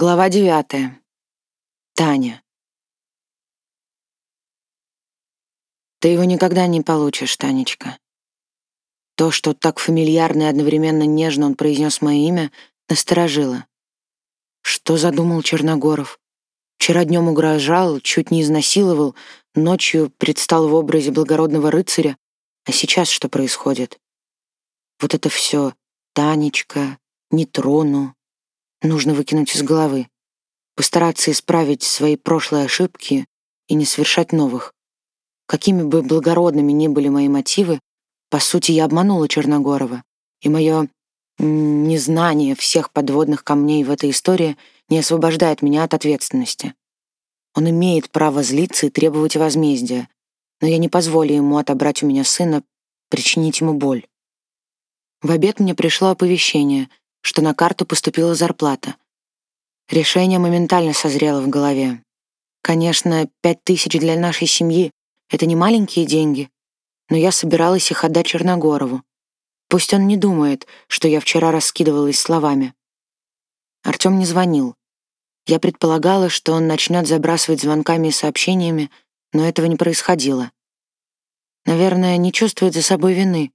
Глава девятая. Таня. Ты его никогда не получишь, Танечка. То, что так фамильярно и одновременно нежно он произнес мое имя, насторожило. Что задумал Черногоров? Вчера днем угрожал, чуть не изнасиловал, ночью предстал в образе благородного рыцаря, а сейчас что происходит? Вот это все «Танечка», «Не трону», нужно выкинуть из головы, постараться исправить свои прошлые ошибки и не совершать новых. Какими бы благородными ни были мои мотивы, по сути, я обманула Черногорова, и мое незнание всех подводных камней в этой истории не освобождает меня от ответственности. Он имеет право злиться и требовать возмездия, но я не позволю ему отобрать у меня сына, причинить ему боль. В обед мне пришло оповещение, что на карту поступила зарплата. Решение моментально созрело в голове. Конечно, пять тысяч для нашей семьи — это не маленькие деньги, но я собиралась их отдать Черногорову. Пусть он не думает, что я вчера раскидывалась словами. Артём не звонил. Я предполагала, что он начнет забрасывать звонками и сообщениями, но этого не происходило. Наверное, не чувствует за собой вины.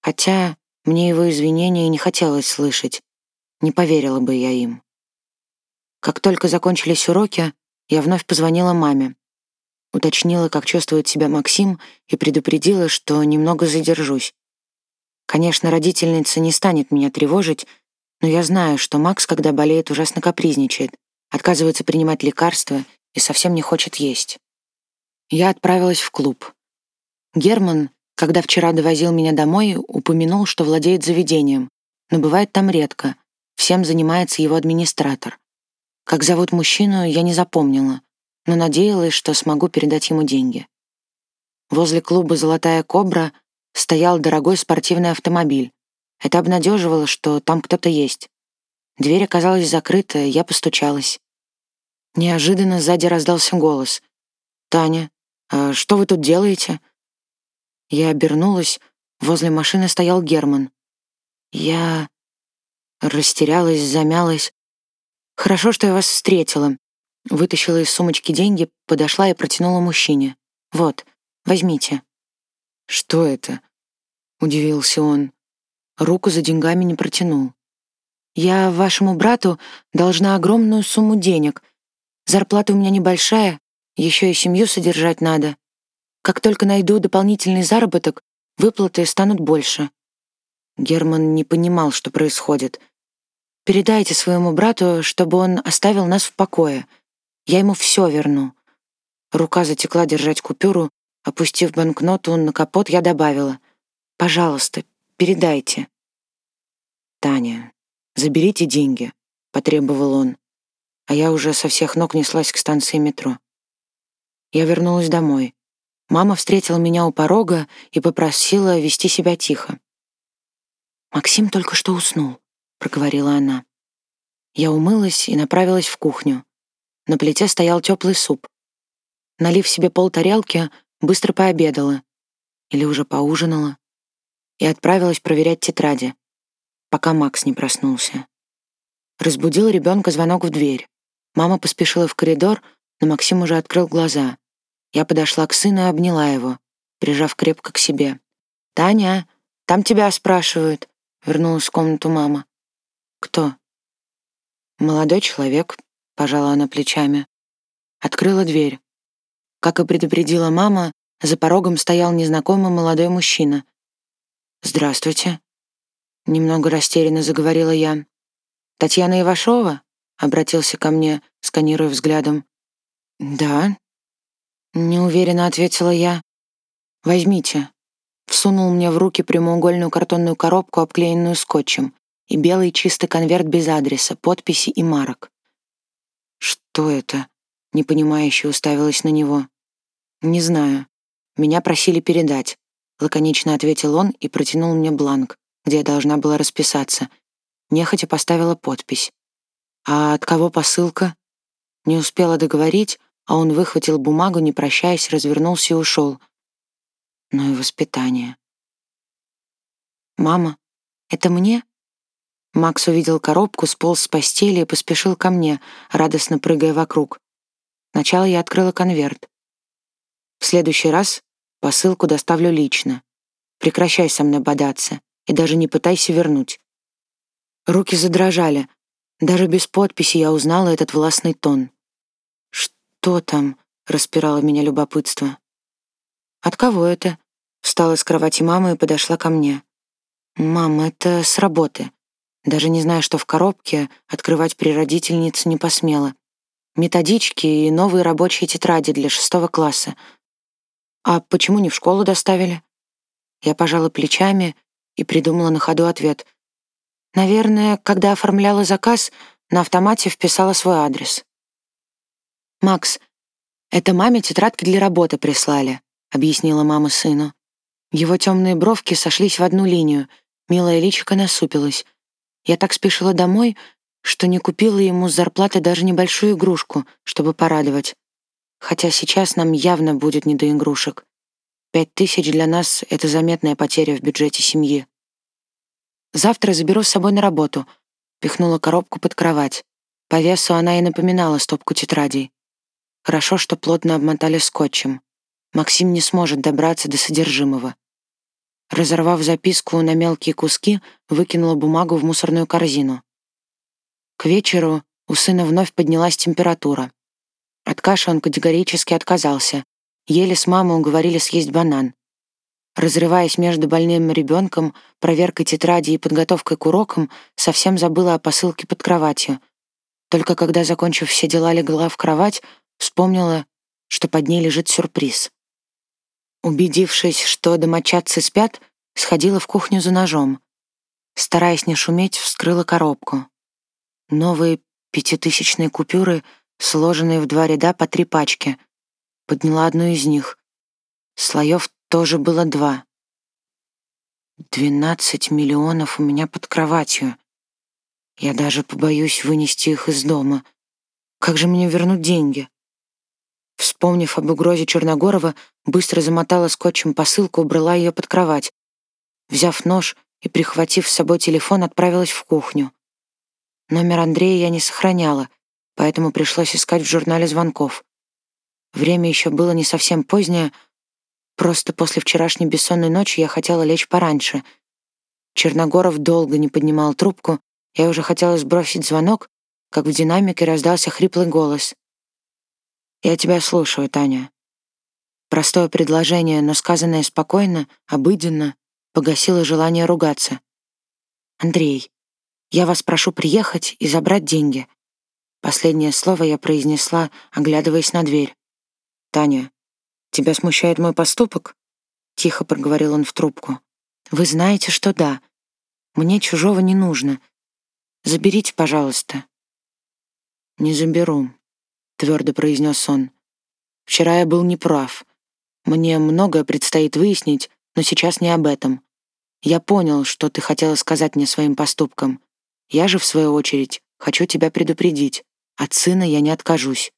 Хотя мне его извинения не хотелось слышать. Не поверила бы я им. Как только закончились уроки, я вновь позвонила маме. Уточнила, как чувствует себя Максим, и предупредила, что немного задержусь. Конечно, родительница не станет меня тревожить, но я знаю, что Макс, когда болеет, ужасно капризничает, отказывается принимать лекарства и совсем не хочет есть. Я отправилась в клуб. Герман когда вчера довозил меня домой, упомянул, что владеет заведением, но бывает там редко. Всем занимается его администратор. Как зовут мужчину, я не запомнила, но надеялась, что смогу передать ему деньги. Возле клуба «Золотая кобра» стоял дорогой спортивный автомобиль. Это обнадеживало, что там кто-то есть. Дверь оказалась закрыта, я постучалась. Неожиданно сзади раздался голос. «Таня, а что вы тут делаете?» Я обернулась. Возле машины стоял Герман. Я растерялась, замялась. «Хорошо, что я вас встретила». Вытащила из сумочки деньги, подошла и протянула мужчине. «Вот, возьмите». «Что это?» — удивился он. Руку за деньгами не протянул. «Я вашему брату должна огромную сумму денег. Зарплата у меня небольшая, еще и семью содержать надо. Как только найду дополнительный заработок, выплаты станут больше. Герман не понимал, что происходит. Передайте своему брату, чтобы он оставил нас в покое. Я ему все верну. Рука затекла держать купюру. Опустив банкноту на капот, я добавила. «Пожалуйста, передайте». «Таня, заберите деньги», — потребовал он. А я уже со всех ног неслась к станции метро. Я вернулась домой. Мама встретила меня у порога и попросила вести себя тихо. «Максим только что уснул», — проговорила она. Я умылась и направилась в кухню. На плите стоял теплый суп. Налив себе полтарелки, быстро пообедала. Или уже поужинала. И отправилась проверять тетради, пока Макс не проснулся. Разбудил ребенка звонок в дверь. Мама поспешила в коридор, но Максим уже открыл глаза. Я подошла к сыну и обняла его, прижав крепко к себе. «Таня, там тебя спрашивают», — вернулась в комнату мама. «Кто?» «Молодой человек», — пожала она плечами. Открыла дверь. Как и предупредила мама, за порогом стоял незнакомый молодой мужчина. «Здравствуйте», — немного растерянно заговорила я. «Татьяна Ивашова?» — обратился ко мне, сканируя взглядом. «Да», Неуверенно ответила я. «Возьмите». Всунул мне в руки прямоугольную картонную коробку, обклеенную скотчем, и белый чистый конверт без адреса, подписи и марок. «Что это?» — непонимающе уставилась на него. «Не знаю. Меня просили передать», — лаконично ответил он и протянул мне бланк, где я должна была расписаться. Нехотя поставила подпись. «А от кого посылка?» Не успела договорить, а он выхватил бумагу, не прощаясь, развернулся и ушел. Ну и воспитание. «Мама, это мне?» Макс увидел коробку, сполз с постели и поспешил ко мне, радостно прыгая вокруг. Сначала я открыла конверт. В следующий раз посылку доставлю лично. Прекращай со мной бодаться и даже не пытайся вернуть. Руки задрожали. Даже без подписи я узнала этот властный тон. «Что там?» — распирало меня любопытство. «От кого это?» — встала с кровати мама и подошла ко мне. «Мам, это с работы. Даже не зная, что в коробке, открывать при родительнице не посмела. Методички и новые рабочие тетради для шестого класса. А почему не в школу доставили?» Я пожала плечами и придумала на ходу ответ. Наверное, когда оформляла заказ, на автомате вписала свой адрес. «Макс, это маме тетрадки для работы прислали», — объяснила мама сыну. Его темные бровки сошлись в одну линию, милая личико насупилась. Я так спешила домой, что не купила ему с зарплаты даже небольшую игрушку, чтобы порадовать. Хотя сейчас нам явно будет не до игрушек. Пять тысяч для нас — это заметная потеря в бюджете семьи. Завтра заберу с собой на работу. Пихнула коробку под кровать. По весу она и напоминала стопку тетрадей. Хорошо, что плотно обмотали скотчем. Максим не сможет добраться до содержимого. Разорвав записку на мелкие куски, выкинула бумагу в мусорную корзину. К вечеру у сына вновь поднялась температура. От каши он категорически отказался. Еле с мамой уговорили съесть банан. Разрываясь между больным ребенком, проверкой тетради и подготовкой к урокам, совсем забыла о посылке под кроватью. Только когда, закончив все дела, легла в кровать, вспомнила, что под ней лежит сюрприз. Убедившись, что домочадцы спят, сходила в кухню за ножом. Стараясь не шуметь, вскрыла коробку. Новые пятитысячные купюры, сложенные в два ряда по три пачки. Подняла одну из них. Слоев тоже было два. Двенадцать миллионов у меня под кроватью. Я даже побоюсь вынести их из дома. Как же мне вернуть деньги? Вспомнив об угрозе Черногорова, быстро замотала скотчем посылку, убрала ее под кровать. Взяв нож и прихватив с собой телефон, отправилась в кухню. Номер Андрея я не сохраняла, поэтому пришлось искать в журнале звонков. Время еще было не совсем позднее, Просто после вчерашней бессонной ночи я хотела лечь пораньше. Черногоров долго не поднимал трубку, я уже хотела сбросить звонок, как в динамике раздался хриплый голос. «Я тебя слушаю, Таня». Простое предложение, но сказанное спокойно, обыденно, погасило желание ругаться. «Андрей, я вас прошу приехать и забрать деньги». Последнее слово я произнесла, оглядываясь на дверь. «Таня, «Тебя смущает мой поступок?» — тихо проговорил он в трубку. «Вы знаете, что да. Мне чужого не нужно. Заберите, пожалуйста». «Не заберу», — твердо произнес он. «Вчера я был неправ. Мне многое предстоит выяснить, но сейчас не об этом. Я понял, что ты хотела сказать мне своим поступком. Я же, в свою очередь, хочу тебя предупредить. От сына я не откажусь».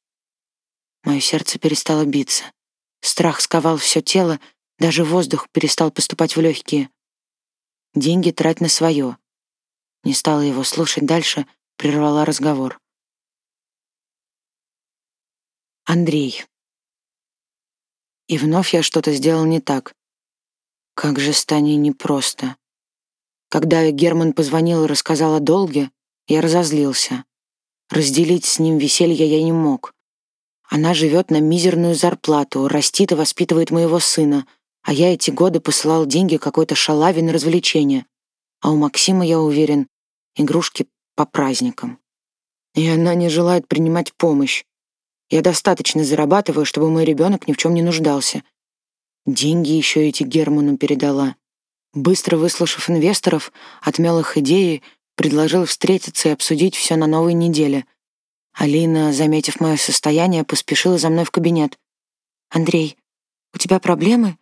Мое сердце перестало биться. Страх сковал все тело, даже воздух перестал поступать в легкие. Деньги трать на свое. Не стала его слушать дальше, прервала разговор. Андрей. И вновь я что-то сделал не так. Как же с Таней непросто. Когда Герман позвонил и рассказал о долге, я разозлился. Разделить с ним веселье я не мог. Она живет на мизерную зарплату, растит и воспитывает моего сына, а я эти годы посылал деньги какой-то шалаве на развлечения. А у Максима, я уверен, игрушки по праздникам. И она не желает принимать помощь. Я достаточно зарабатываю, чтобы мой ребенок ни в чем не нуждался. Деньги еще эти Герману передала. Быстро выслушав инвесторов, отмел их идеи, предложил встретиться и обсудить все на новой неделе — Алина, заметив мое состояние, поспешила за мной в кабинет. «Андрей, у тебя проблемы?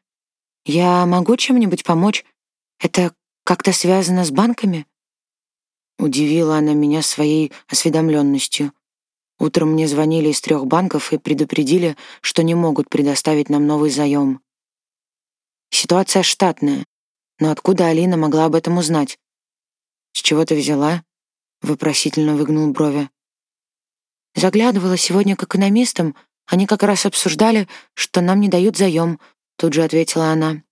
Я могу чем-нибудь помочь? Это как-то связано с банками?» Удивила она меня своей осведомленностью. Утром мне звонили из трех банков и предупредили, что не могут предоставить нам новый заем. Ситуация штатная, но откуда Алина могла об этом узнать? «С чего ты взяла?» — вопросительно выгнул брови. «Заглядывала сегодня к экономистам. Они как раз обсуждали, что нам не дают заем», — тут же ответила она.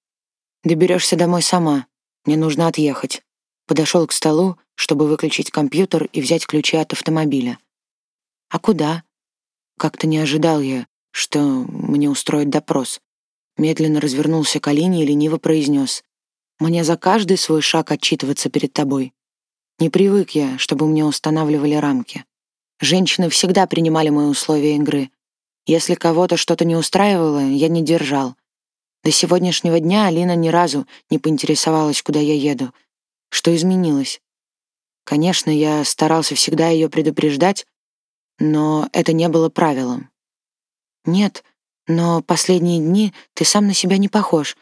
«Доберешься домой сама. Мне нужно отъехать». Подошел к столу, чтобы выключить компьютер и взять ключи от автомобиля. «А куда?» Как-то не ожидал я, что мне устроят допрос. Медленно развернулся к Алине и лениво произнес. «Мне за каждый свой шаг отчитываться перед тобой. Не привык я, чтобы мне устанавливали рамки. Женщины всегда принимали мои условия игры. Если кого-то что-то не устраивало, я не держал. До сегодняшнего дня Алина ни разу не поинтересовалась, куда я еду. Что изменилось? Конечно, я старался всегда ее предупреждать, но это не было правилом. Нет, но последние дни ты сам на себя не похож.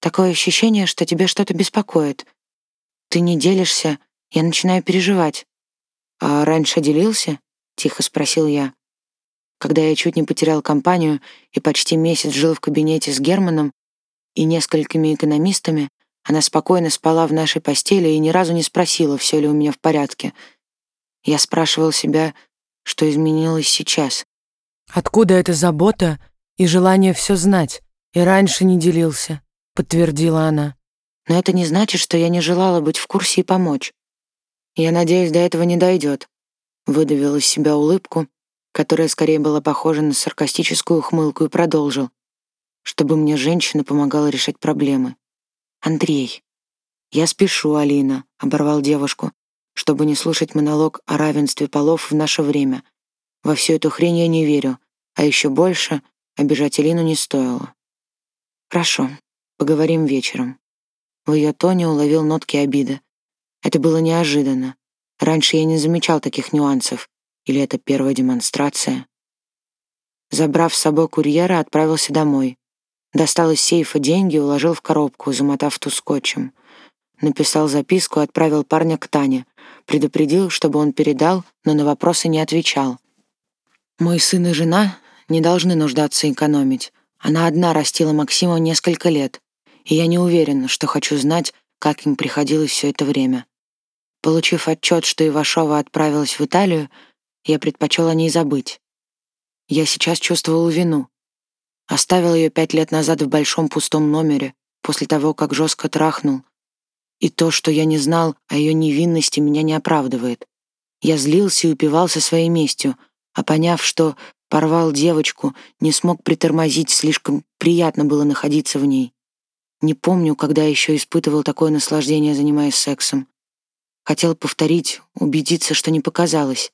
Такое ощущение, что тебе что-то беспокоит. Ты не делишься, я начинаю переживать. «А раньше делился?» — тихо спросил я. Когда я чуть не потерял компанию и почти месяц жил в кабинете с Германом и несколькими экономистами, она спокойно спала в нашей постели и ни разу не спросила, все ли у меня в порядке. Я спрашивал себя, что изменилось сейчас. «Откуда эта забота и желание все знать? И раньше не делился», — подтвердила она. «Но это не значит, что я не желала быть в курсе и помочь. Я надеюсь, до этого не дойдет. Выдавил из себя улыбку, которая скорее была похожа на саркастическую ухмылку, и продолжил. Чтобы мне женщина помогала решать проблемы. «Андрей». «Я спешу, Алина», — оборвал девушку, чтобы не слушать монолог о равенстве полов в наше время. Во всю эту хрень я не верю, а еще больше обижать Алину не стоило. «Хорошо, поговорим вечером». В ее тоне уловил нотки обиды, это было неожиданно. Раньше я не замечал таких нюансов. Или это первая демонстрация? Забрав с собой курьера, отправился домой. Достал из сейфа деньги, уложил в коробку, замотав ту скотчем. Написал записку и отправил парня к Тане. Предупредил, чтобы он передал, но на вопросы не отвечал. Мой сын и жена не должны нуждаться экономить. Она одна растила Максима несколько лет, и я не уверен, что хочу знать, как им приходилось все это время. Получив отчет, что Ивашова отправилась в Италию, я предпочел о ней забыть. Я сейчас чувствовал вину. Оставил ее пять лет назад в большом пустом номере, после того, как жестко трахнул. И то, что я не знал о ее невинности, меня не оправдывает. Я злился и упивался своей местью, а поняв, что порвал девочку, не смог притормозить, слишком приятно было находиться в ней. Не помню, когда еще испытывал такое наслаждение, занимаясь сексом. Хотел повторить, убедиться, что не показалось.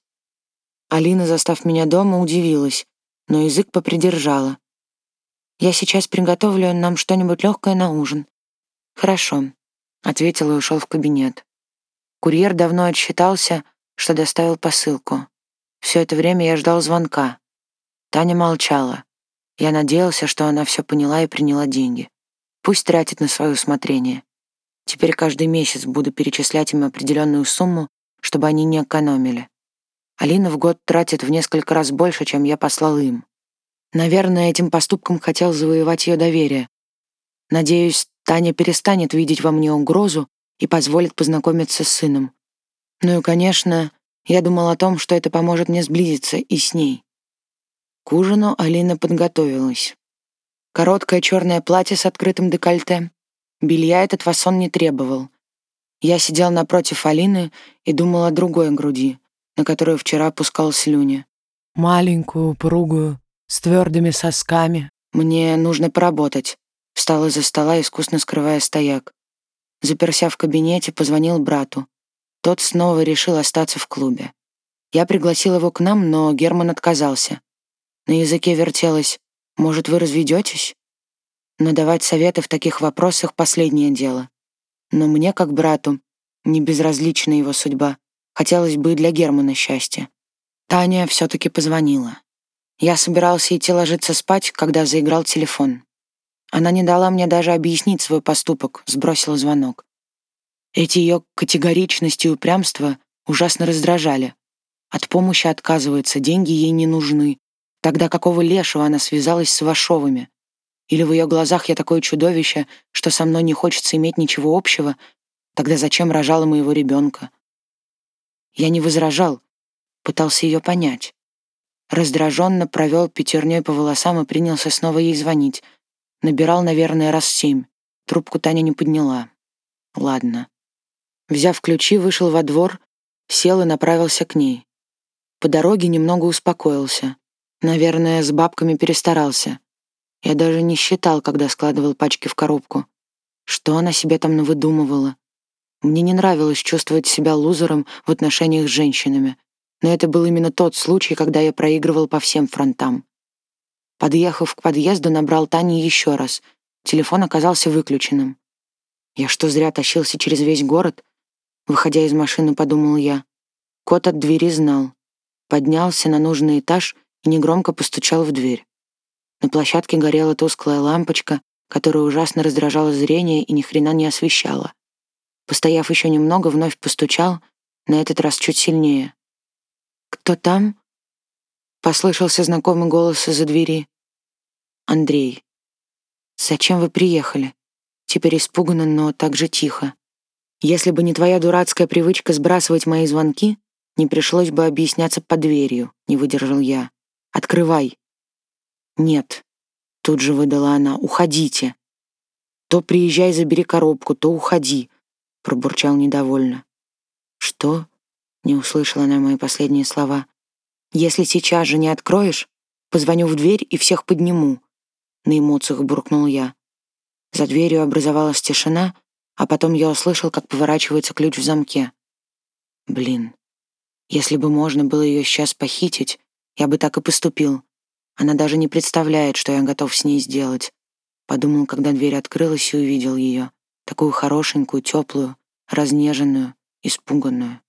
Алина, застав меня дома, удивилась, но язык попридержала. «Я сейчас приготовлю нам что-нибудь легкое на ужин». «Хорошо», — ответил и ушел в кабинет. Курьер давно отсчитался, что доставил посылку. Все это время я ждал звонка. Таня молчала. Я надеялся, что она все поняла и приняла деньги. Пусть тратит на свое усмотрение. Теперь каждый месяц буду перечислять им определенную сумму, чтобы они не экономили. Алина в год тратит в несколько раз больше, чем я послал им. Наверное, этим поступком хотел завоевать ее доверие. Надеюсь, Таня перестанет видеть во мне угрозу и позволит познакомиться с сыном. Ну и, конечно, я думал о том, что это поможет мне сблизиться и с ней. К ужину Алина подготовилась. Короткое черное платье с открытым декольте, Белья этот фасон не требовал. Я сидел напротив Алины и думал о другой груди, на которую вчера пускал слюни. Маленькую, упругую, с твердыми сосками. Мне нужно поработать. Встал из-за стола, искусно скрывая стояк. Заперся в кабинете, позвонил брату. Тот снова решил остаться в клубе. Я пригласил его к нам, но Герман отказался. На языке вертелось «Может, вы разведетесь?» но давать советы в таких вопросах — последнее дело. Но мне, как брату, не безразлична его судьба. Хотелось бы и для Германа счастья. Таня все-таки позвонила. Я собирался идти ложиться спать, когда заиграл телефон. Она не дала мне даже объяснить свой поступок, сбросила звонок. Эти ее категоричность и упрямство ужасно раздражали. От помощи отказывается, деньги ей не нужны. Тогда какого лешего она связалась с Вашовыми? Или в ее глазах я такое чудовище, что со мной не хочется иметь ничего общего? Тогда зачем рожала моего ребенка? Я не возражал, пытался ее понять. Раздраженно провел пятерней по волосам и принялся снова ей звонить. Набирал, наверное, раз семь. Трубку Таня не подняла. Ладно. Взяв ключи, вышел во двор, сел и направился к ней. По дороге немного успокоился. Наверное, с бабками перестарался. Я даже не считал, когда складывал пачки в коробку. Что она себе там навыдумывала? Мне не нравилось чувствовать себя лузером в отношениях с женщинами, но это был именно тот случай, когда я проигрывал по всем фронтам. Подъехав к подъезду, набрал Тане еще раз. Телефон оказался выключенным. Я что, зря тащился через весь город? Выходя из машины, подумал я. Кот от двери знал. Поднялся на нужный этаж и негромко постучал в дверь. На площадке горела тусклая лампочка, которая ужасно раздражала зрение и ни хрена не освещала. Постояв еще немного, вновь постучал, на этот раз чуть сильнее. «Кто там?» Послышался знакомый голос из-за двери. «Андрей, зачем вы приехали?» Теперь испуганно, но так же тихо. «Если бы не твоя дурацкая привычка сбрасывать мои звонки, не пришлось бы объясняться под дверью», — не выдержал я. «Открывай». «Нет», — тут же выдала она, — «уходите». «То приезжай, забери коробку, то уходи», — пробурчал недовольно. «Что?» Не услышала она мои последние слова. «Если сейчас же не откроешь, позвоню в дверь и всех подниму», — на эмоциях буркнул я. За дверью образовалась тишина, а потом я услышал, как поворачивается ключ в замке. Блин, если бы можно было ее сейчас похитить, я бы так и поступил. Она даже не представляет, что я готов с ней сделать. Подумал, когда дверь открылась и увидел ее, такую хорошенькую, теплую, разнеженную, испуганную.